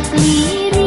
pelihara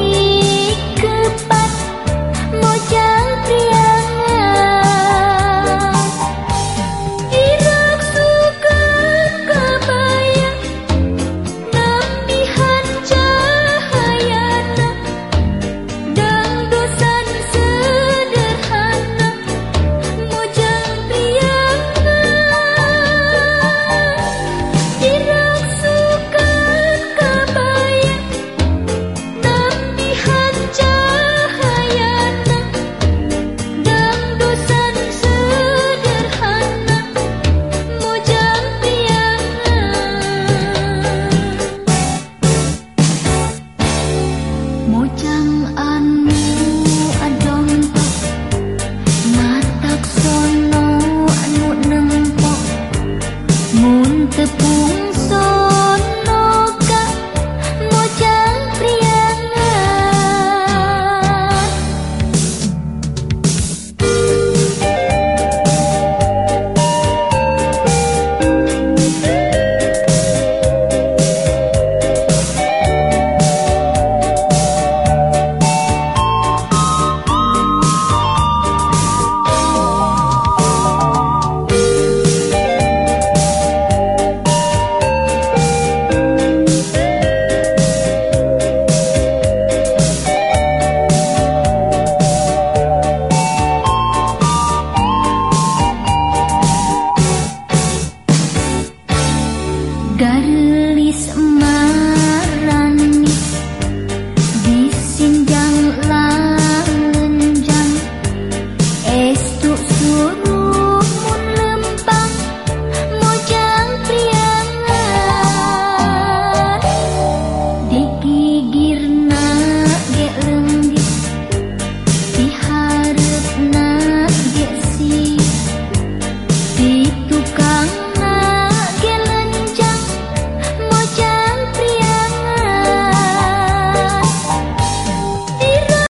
Garis